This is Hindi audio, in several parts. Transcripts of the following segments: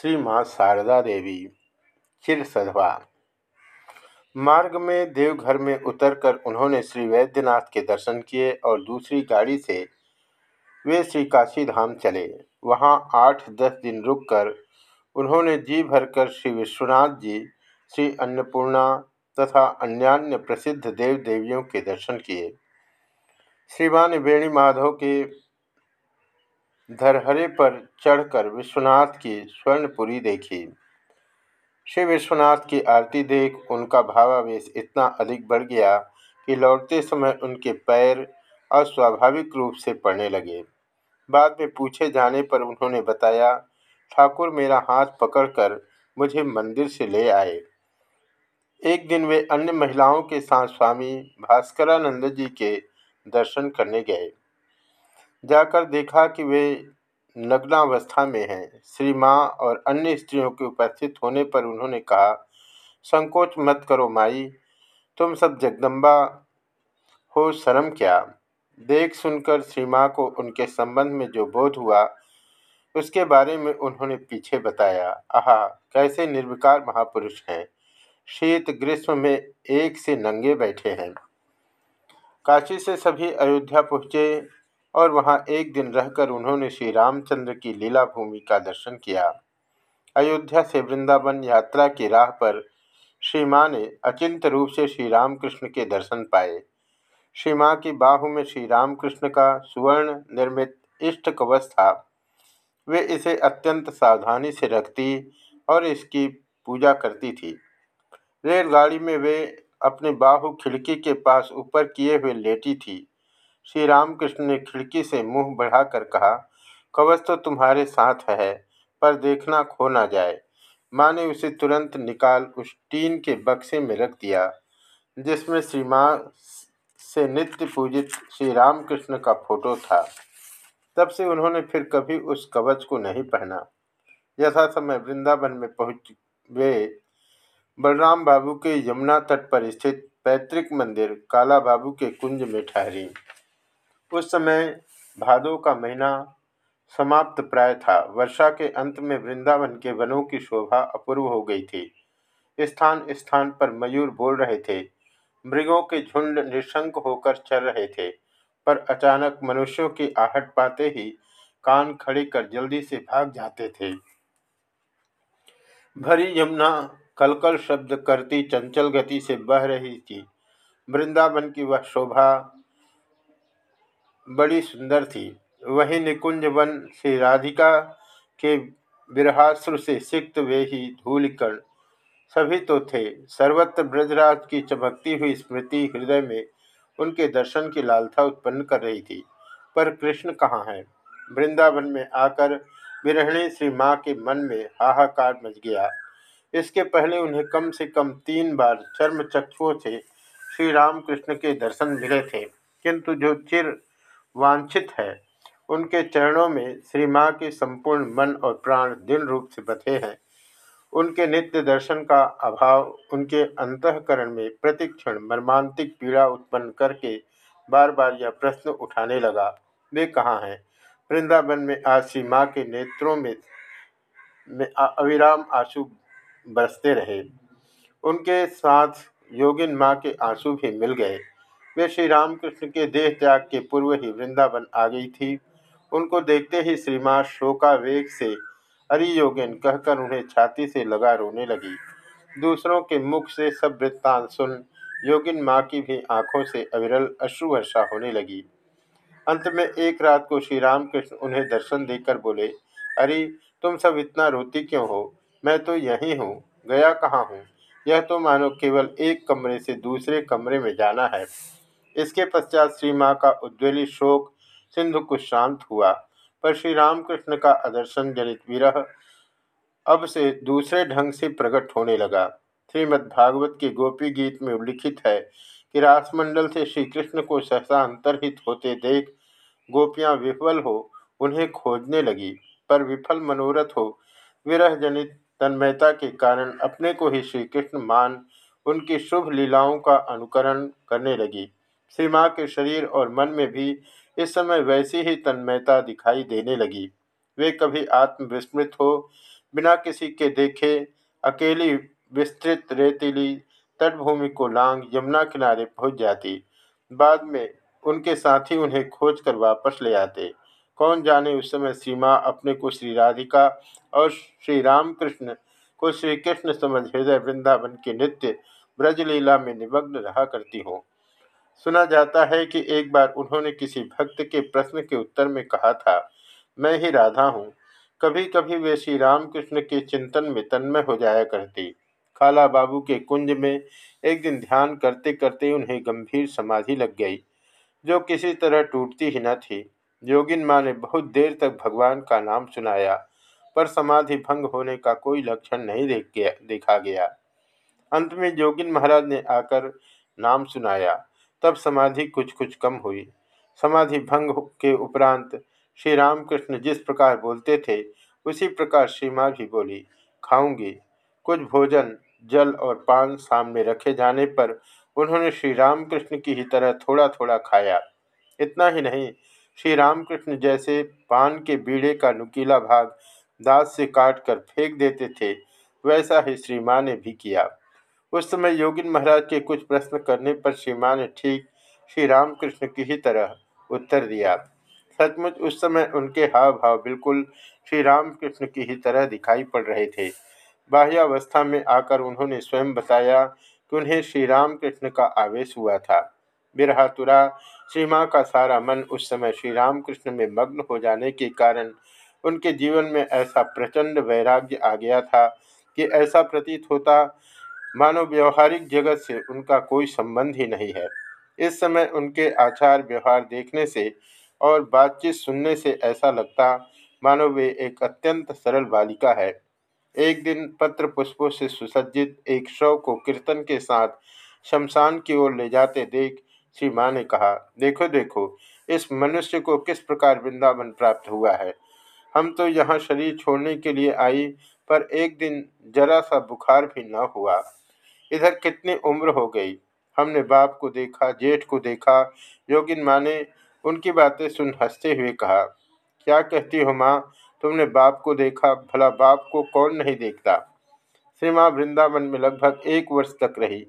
श्री माँ शारदा देवी चिर सधवा मार्ग में देवघर में उतरकर उन्होंने श्री वैद्यनाथ के दर्शन किए और दूसरी गाड़ी से वे श्री काशी धाम चले। वहाँ आठ दस दिन रुककर उन्होंने जी भरकर श्री विश्वनाथ जी, श्री अन्नपूर्णा तथा अन्यान्य प्रसिद्ध देव देवियों के दर्शन किए। श्रीमान वेणी माधव के धरहरे पर चढ़कर विश्वनाथ की स्वर्णपुरी देखी। श्री विश्वनाथ की आरती देख उनका भावावेश इतना अधिक बढ़ गया कि लौटते समय उनके पैर अस्वाभाविक रूप से पड़ने लगे। बाद में पूछे जाने पर उन्होंने बताया, ठाकुर मेरा हाथ पकड़कर मुझे मंदिर से ले आए। एक दिन वे अन्य महिलाओं के साथ स्वामी भास्करानंद जी के दर्शन करने गए। जाकर देखा कि वे नग्नावस्था में हैं। श्री माँ और अन्य स्त्रियों के उपस्थित होने पर उन्होंने कहा, संकोच मत करो माई, तुम सब जगदम्बा हो, शर्म क्या? देख सुनकर श्री माँ को उनके संबंध में जो बोध हुआ, उसके बारे में उन्होंने पीछे बताया, आह, कैसे निर्विकार महापुरुष हैं। शीत ग्रीष्म में एक से नंगे बैठे हैं। काशी से सभी अयोध्या पहुँचे और वहाँ एक दिन रहकर उन्होंने श्री रामचंद्र की लीला भूमि का दर्शन किया। अयोध्या से वृंदावन यात्रा की राह पर श्री माँ ने अचिंत रूप से श्री रामकृष्ण के दर्शन पाए। श्री माँ की बाहु में श्री रामकृष्ण का सुवर्ण निर्मित इष्ट कवच था। वे इसे अत्यंत सावधानी से रखती और इसकी पूजा करती थी। रेलगाड़ी में वे अपने बाहु खिड़की के पास ऊपर किए हुए लेटी थी। श्री रामकृष्ण ने खिड़की से मुँह बढ़ाकर कहा, कवच तो तुम्हारे साथ है, पर देखना खो ना जाए माँ ने उसे तुरंत निकाल उस टीन के बक्से में रख दिया, जिसमें श्री माँ से नित्य पूजित श्री रामकृष्ण का फ़ोटो था। तब से उन्होंने फिर कभी उस कवच को नहीं पहना। यथा समय वृंदावन में पहुँच वे बलराम बाबू के यमुना तट पर स्थित पैतृक मंदिर, काला बाबू के कुंज में ठहरी। उस समय भादों का महीना समाप्त प्राय था। वर्षा के अंत में वृंदावन के वनों की शोभा अपूर्व हो गई थी। स्थान स्थान पर मयूर बोल रहे थे। मृगों के झुंड निशंक होकर चल रहे थे, पर अचानक मनुष्यों की आहट पाते ही कान खड़े कर जल्दी से भाग जाते थे। भरी यमुना कलकल शब्द करती चंचल गति से बह रही थी। वृंदावन की वह शोभा बड़ी सुंदर थी। वही निकुंज वन श्री राधिका के विरहाश्रु से सिक्त वे ही धूलिकण सभी तो थे। सर्वत्र ब्रजराज की चमकती हुई स्मृति हृदय में उनके दर्शन की लालसा उत्पन्न कर रही थी। पर कृष्ण कहाँ हैं? वृंदावन में आकर विरहणी श्री माँ के मन में हाहाकार मच गया। इसके पहले उन्हें कम से कम तीन बार चर्म चक्षुओं से श्री रामकृष्ण के दर्शन मिले थे। किंतु जो चिर वांछित है। उनके चरणों में श्री माँ के संपूर्ण मन और प्राण दिन रूप से बधे हैं। उनके नित्य दर्शन का अभाव, उनके अंतकरण में प्रतिक्षण मर्मांतिक पीड़ा उत्पन्न करके बार बार यह प्रश्न उठाने लगा, वे कहाँ हैं? वृंदावन में आज श्री माँ के नेत्रों में में अविराम आँसू बरसते रहे। उनके साथ योगिन माँ के आँसू भी मिल गए। वे श्री रामकृष्ण के देह त्याग के पूर्व ही वृंदावन आ गई थी। उनको देखते ही श्री माँ शोकावेग से अरि योगिन कहकर उन्हें छाती से लगा रोने लगी। दूसरों के मुख से सब वृत्तांत सुन योगिन माँ की भी आँखों से अविरल अश्रुवर्षा होने लगी। अंत में एक रात को श्री रामकृष्ण उन्हें दर्शन देकर बोले, अरे, तुम सब इतना रोती क्यों हो? मैं तो यहीं हूँ। गया कहाँ हूँ? यह तो मानो केवल एक कमरे से दूसरे कमरे में जाना है। इसके पश्चात श्री माँ का उद्वेली शोक, सिंधु कुछ शांत हुआ, पर श्री रामकृष्ण का आदर्शन जनित विरह अब से दूसरे ढंग से प्रकट होने लगा। श्रीमद्भागवत के गोपी गीत में उल्लिखित है कि रासमंडल से श्री कृष्ण को सहसा अंतर्हित होते देख गोपियाँ विफल हो, उन्हें खोजने लगी, पर विफल मनोरथ हो, विरह जनित तन्मयता के कारण अपने को ही श्री कृष्ण मान उनकी शुभ लीलाओं का अनुकरण करने लगी। श्री माँ के शरीर और मन में भी इस समय वैसी ही तन्मयता दिखाई देने लगी। वे कभी आत्मविस्मृत हो, बिना किसी के देखे, अकेली विस्तृत रेतीली तटभूमि को लांग यमुना किनारे पहुँच जाती। बाद में उनके साथी उन्हें खोज कर वापस ले आते। कौन जाने उस समय सीमा अपने को श्री राधिका और श्री रामकृष्ण को श्री कृष्ण समझ हृदय वृंदावन के नित्य ब्रजलीला में निमग्न रहा करती हो। सुना जाता है कि एक बार उन्होंने किसी भक्त के प्रश्न के उत्तर में कहा था, मैं ही राधा हूँ। कभी कभी वे श्री रामकृष्ण के चिंतन में तन्मय हो जाया करती। खाला बाबू के कुंज में एक दिन ध्यान करते करते उन्हें गंभीर समाधि लग गई, जो किसी तरह टूटती ही न थी। योगिन माँ ने बहुत देर तक भगवान का नाम सुनाया, पर समाधि भंग होने का कोई लक्षण नहीं देख गया, देखा गया। अंत में योगिन महाराज ने आकर नाम सुनाया। तब समाधि कुछ कुछ कम हुई। समाधि भंग के उपरांत श्री रामकृष्ण जिस प्रकार बोलते थे, उसी प्रकार श्री माँ भी बोली, खाऊँगी। कुछ भोजन, जल और पान सामने रखे जाने पर उन्होंने श्री रामकृष्ण की ही तरह थोड़ा थोड़ा खाया। इतना ही नहीं, श्री रामकृष्ण जैसे पान के बीड़े का नुकीला भाग दांत से काट कर फेंक देते थे, वैसा ही श्री माँ ने भी किया। उस समय योगिन महाराज के कुछ प्रश्न करने पर श्री माँ ने ठीक श्री रामकृष्ण की ही तरह उत्तर दिया। सचमुच उस समय उनके हाव भाव बिल्कुल श्री रामकृष्ण की ही तरह दिखाई पड़ रहे थे। बाह्यावस्था में आकर उन्होंने स्वयं बताया कि उन्हें श्री रामकृष्ण का आवेश हुआ था। बिरहातुरा श्री माँ का सारा मन उस समय श्री रामकृष्ण में मग्न हो जाने के कारण उनके जीवन में ऐसा प्रचंड वैराग्य आ गया था कि ऐसा प्रतीत होता मानो व्यवहारिक जगत से उनका कोई संबंध ही नहीं है। इस समय उनके आचार व्यवहार देखने से और बातचीत सुनने से ऐसा लगता मानो वे एक अत्यंत सरल बालिका है। एक दिन पत्र पुष्पों से सुसज्जित एक शव को कीर्तन के साथ शमशान की ओर ले जाते देख श्री माँ ने कहा, देखो देखो, इस मनुष्य को किस प्रकार वृंदावन प्राप्त हुआ है? हम तो यहाँ शरीर छोड़ने के लिए आई, पर एक दिन जरा सा बुखार भी न हुआ। इधर कितनी उम्र हो गई? हमने बाप को देखा, जेठ को देखा, योगिन माँ ने उनकी बातें सुन हँसते हुए कहा, क्या कहती हो माँ? तुमने बाप को देखा, भला बाप को कौन नहीं देखता? श्री माँ वृंदावन में लगभग एक वर्ष तक रही।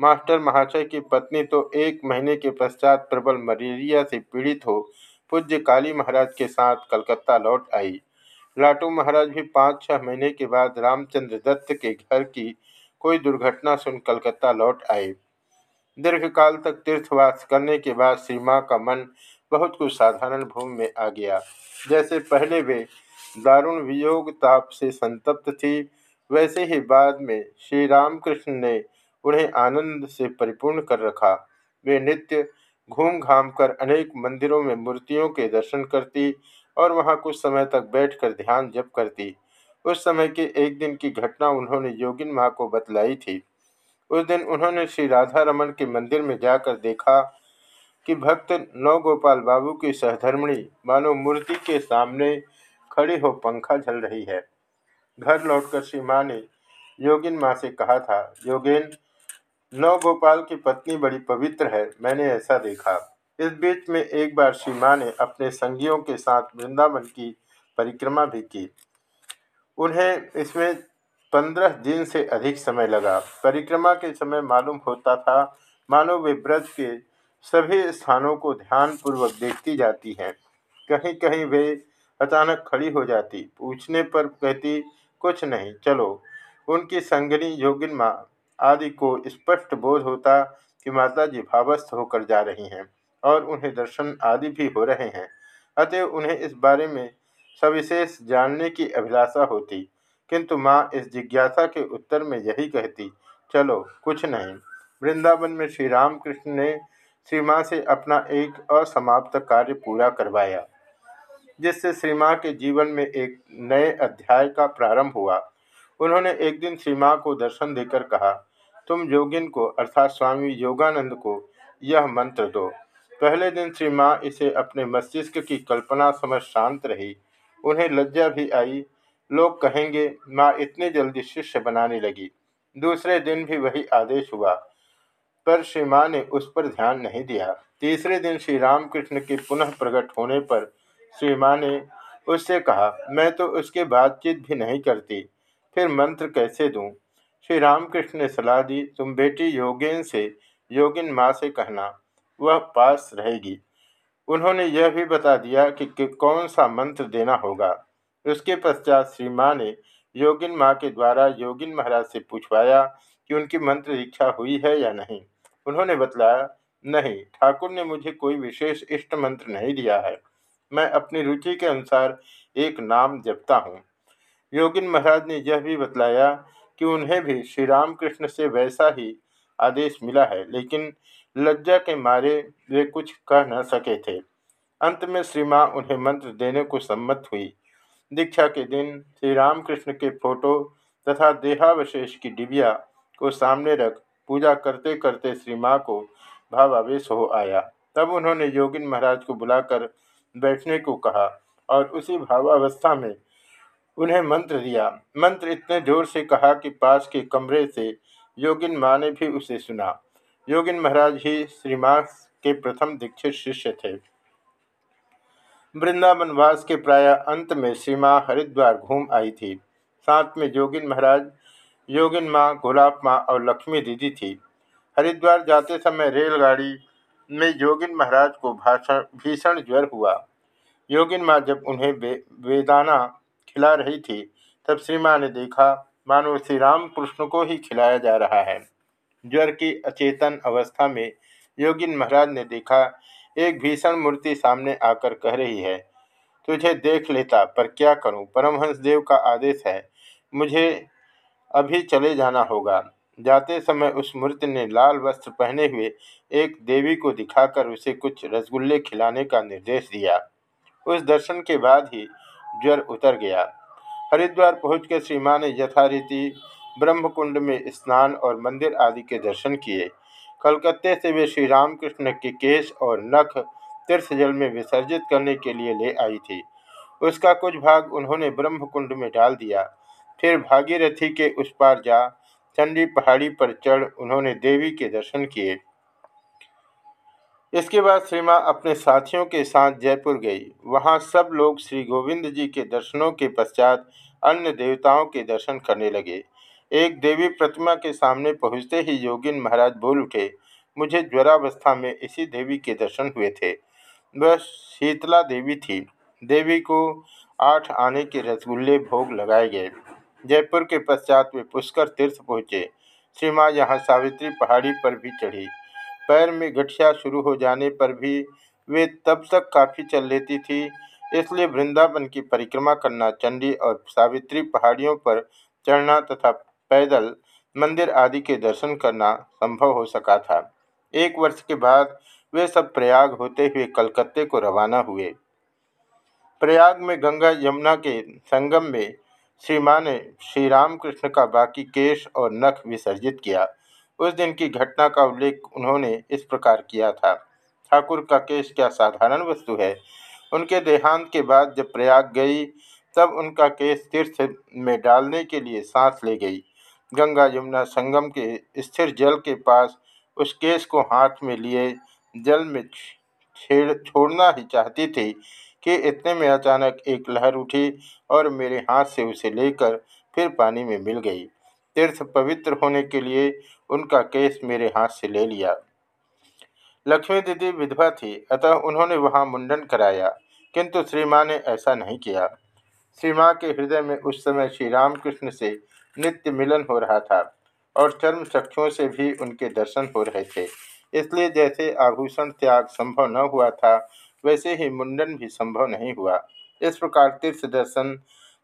मास्टर महाशय की पत्नी तो एक महीने के पश्चात प्रबल मलेरिया से पीड़ित हो पूज्य काली महाराज के साथ कलकत्ता लौट आई। लाटू महाराज भी पाँच छह महीने के बाद रामचंद्र दत्त के घर की कोई दुर्घटना सुन कलकत्ता लौट आए दीर्घकाल तक तीर्थवास करने के बाद श्री का मन बहुत कुछ साधारण भूमि में आ गया। जैसे पहले वे दारुण वियोग ताप से संतप्त थी, वैसे ही बाद में श्री रामकृष्ण ने उन्हें आनंद से परिपूर्ण कर रखा। वे नित्य घूम घाम कर अनेक मंदिरों में मूर्तियों के दर्शन करती और वहाँ कुछ समय तक बैठकर ध्यान जप करती। उस समय के एक दिन की घटना उन्होंने योगिन माँ को बतलाई थी। उस दिन उन्होंने श्री राधा रमन के मंदिर में जाकर देखा कि भक्त नवगोपाल बाबू की सहधर्मणी मानो मूर्ति के सामने खड़ी हो पंखा झल रही है। घर लौटकर श्री माँ ने योगिन माँ से कहा था, योगेन, नवगोपाल की पत्नी बड़ी पवित्र है, मैंने ऐसा देखा। इस बीच में एक बार श्री माँ ने अपने संगियों के साथ वृंदावन की परिक्रमा भी की। उन्हें इसमें पंद्रह दिन से अधिक समय लगा। परिक्रमा के समय मालूम होता था, मानो वे ब्रज के सभी स्थानों को ध्यानपूर्वक देखती जाती हैं। कहीं कहीं वे अचानक खड़ी हो जाती। पूछने पर कहती, कुछ नहीं, चलो। उनकी संगनी योगिन माँ आदि को स्पष्ट बोध होता कि माता जी भावस्थ होकर जा रही हैं और उन्हें दर्शन आदि भी हो रहे हैं। अतः उन्हें इस बारे में सविशेष जानने की अभिलाषा होती। किंतु माँ इस जिज्ञासा के उत्तर में यही कहती, चलो, कुछ नहीं। वृंदावन में श्री रामकृष्ण ने श्री माँ से अपना एक असमाप्त कार्य पूरा करवाया, जिससे श्री माँ के जीवन में एक नए अध्याय का प्रारंभ हुआ। उन्होंने एक दिन श्री माँ को दर्शन देकर कहा, तुम योगिन को, अर्थात स्वामी योगानंद को, यह मंत्र दो। पहले दिन श्री माँ इसे अपने मस्तिष्क की कल्पना समझ शांत रही। उन्हें लज्जा भी आई। लोग कहेंगे, माँ इतने जल्दी शिष्य बनाने लगी। दूसरे दिन भी वही आदेश हुआ। पर श्री माँ ने उस पर ध्यान नहीं दिया। तीसरे दिन श्री रामकृष्ण के पुनः प्रकट होने पर श्री माँ ने उससे कहा, मैं तो उसके बातचीत भी नहीं करती। फिर मंत्र कैसे दूँ? श्री रामकृष्ण ने सलाह दी, तुम बेटी योगेन से, योगिन माँ से कहना। वह पास रहेगी। उन्होंने यह भी बता दिया कि, कि कौन सा मंत्र देना होगा। उसके पश्चात श्री माँ ने योगिन माँ के द्वारा योगिन महाराज से पूछवाया कि उनकी मंत्र दीक्षा हुई है या नहीं। उन्होंने बतलाया नहीं ठाकुर ने मुझे कोई विशेष इष्ट मंत्र नहीं दिया है। मैं अपनी रुचि के अनुसार एक नाम जपता हूँ। योगिन महाराज ने यह भी बतलाया कि उन्हें भी श्री रामकृष्ण से वैसा ही आदेश मिला है लेकिन लज्जा के मारे वे कुछ कह न सके थे। अंत में श्री माँ उन्हें मंत्र देने को सम्मत हुई। दीक्षा के दिन श्री रामकृष्ण के फ़ोटो तथा देहावशेष की डिबिया को सामने रख पूजा करते करते श्री माँ को भावावेश हो आया। तब उन्होंने योगिन महाराज को बुलाकर बैठने को कहा और उसी भावावस्था में उन्हें मंत्र दिया। मंत्र इतने ज़ोर से कहा कि पास के कमरे से योगिन माँ ने भी उसे सुना। योगिन महाराज ही श्रीमा के प्रथम दीक्षित शिष्य थे। वृंदावन वास के प्राय अंत में श्रीमा हरिद्वार घूम आई थी। साथ में जोगिन महाराज, योगिन माँ, गुलाब माँ और लक्ष्मी दीदी थी। हरिद्वार जाते समय रेलगाड़ी में योगिन महाराज को भाषण, भीषण ज्वर हुआ। योगिन माँ जब उन्हें वेदाना खिला रही थी, तब श्री माँ ने देखा, मानो श्री राम कृष्ण को ही खिलाया जा रहा है। ज्वर की अचेतन अवस्था में योगिन महाराज ने देखा, एक भीषण मूर्ति सामने आकर कह रही है, तुझे देख लेता, पर क्या करूँ? परमहंस देव का आदेश है, मुझे अभी चले जाना होगा। जाते समय उस मूर्ति ने लाल वस्त्र पहने हुए एक देवी को दिखाकर उसे कुछ रसगुल्ले खिलाने का निर्देश दिया। उस दर्शन के बाद ही ज्वर उतर गया। हरिद्वार पहुंचकर श्री माँ ने यथारीति ब्रह्मकुंड में स्नान और मंदिर आदि के दर्शन किए। कलकत्ते से वे श्री रामकृष्ण के केश और नख तीर्थ जल में विसर्जित करने के लिए ले आई थी। उसका कुछ भाग उन्होंने ब्रह्मकुंड में डाल दिया। फिर भागीरथी के उस पार जा, चंडी पहाड़ी पर चढ़ उन्होंने देवी के दर्शन किए। इसके बाद श्रीमा अपने साथियों के साथ जयपुर गई। वहाँ सब लोग श्री गोविंद जी के दर्शनों के पश्चात अन्य देवताओं के दर्शन करने लगे। एक देवी प्रतिमा के सामने पहुँचते ही योगिन महाराज बोल उठे, मुझे ज्वरावस्था में इसी देवी के दर्शन हुए थे। वह शीतला देवी थी। देवी को आठ आने के रसगुल्ले भोग लगाए गए। जयपुर के पश्चात वे पुष्कर तीर्थ पहुँचे। श्री माँ यहाँ सावित्री पहाड़ी पर भी चढ़ी। पैर में गठिया शुरू हो जाने पर भी वे तब तक काफ़ी चल लेती थी। इसलिए वृंदावन की परिक्रमा करना, चंडी और सावित्री पहाड़ियों पर चढ़ना तथा पैदल मंदिर आदि के दर्शन करना संभव हो सका था। एक वर्ष के बाद वे सब प्रयाग होते हुए कलकत्ते को रवाना हुए। प्रयाग में गंगा यमुना के संगम में श्री माँ ने श्री रामकृष्ण का बाकी केश और नख विसर्जित किया। उस दिन की घटना का उल्लेख उन्होंने इस प्रकार किया था। ठाकुर का केश क्या साधारण वस्तु है? उनके देहांत के बाद जब प्रयाग गई, तब उनका केस तीर्थ में डालने के लिए सांस ले गई। गंगा यमुना संगम के स्थिर जल के पास उस केस को हाथ में लिए, जल में छेड़, छोड़ना ही चाहती थी कि इतने में अचानक एक लहर उठी और मेरे हाथ से उसे लेकर फिर पानी में मिल गई। तीर्थ पवित्र होने के लिए उनका केस मेरे हाथ से ले लिया। लक्ष्मी दीदी विधवा थी, अतः उन्होंने वहाँ मुंडन कराया, किंतु श्री माँ ने ऐसा नहीं किया। श्री माँ के हृदय में उस समय श्री रामकृष्ण से नित्य मिलन हो रहा था और चर्म चक्षुओं से भी उनके दर्शन हो रहे थे। इसलिए जैसे आभूषण त्याग संभव न हुआ था, वैसे ही मुंडन भी संभव नहीं हुआ। इस प्रकार तीर्थ दर्शन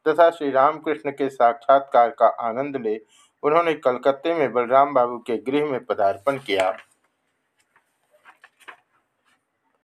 तथा श्री रामकृष्ण के साक्षात्कार का आनंद ले उन्होंने कलकत्ते में बलराम बाबू के गृह में पदार्पण किया।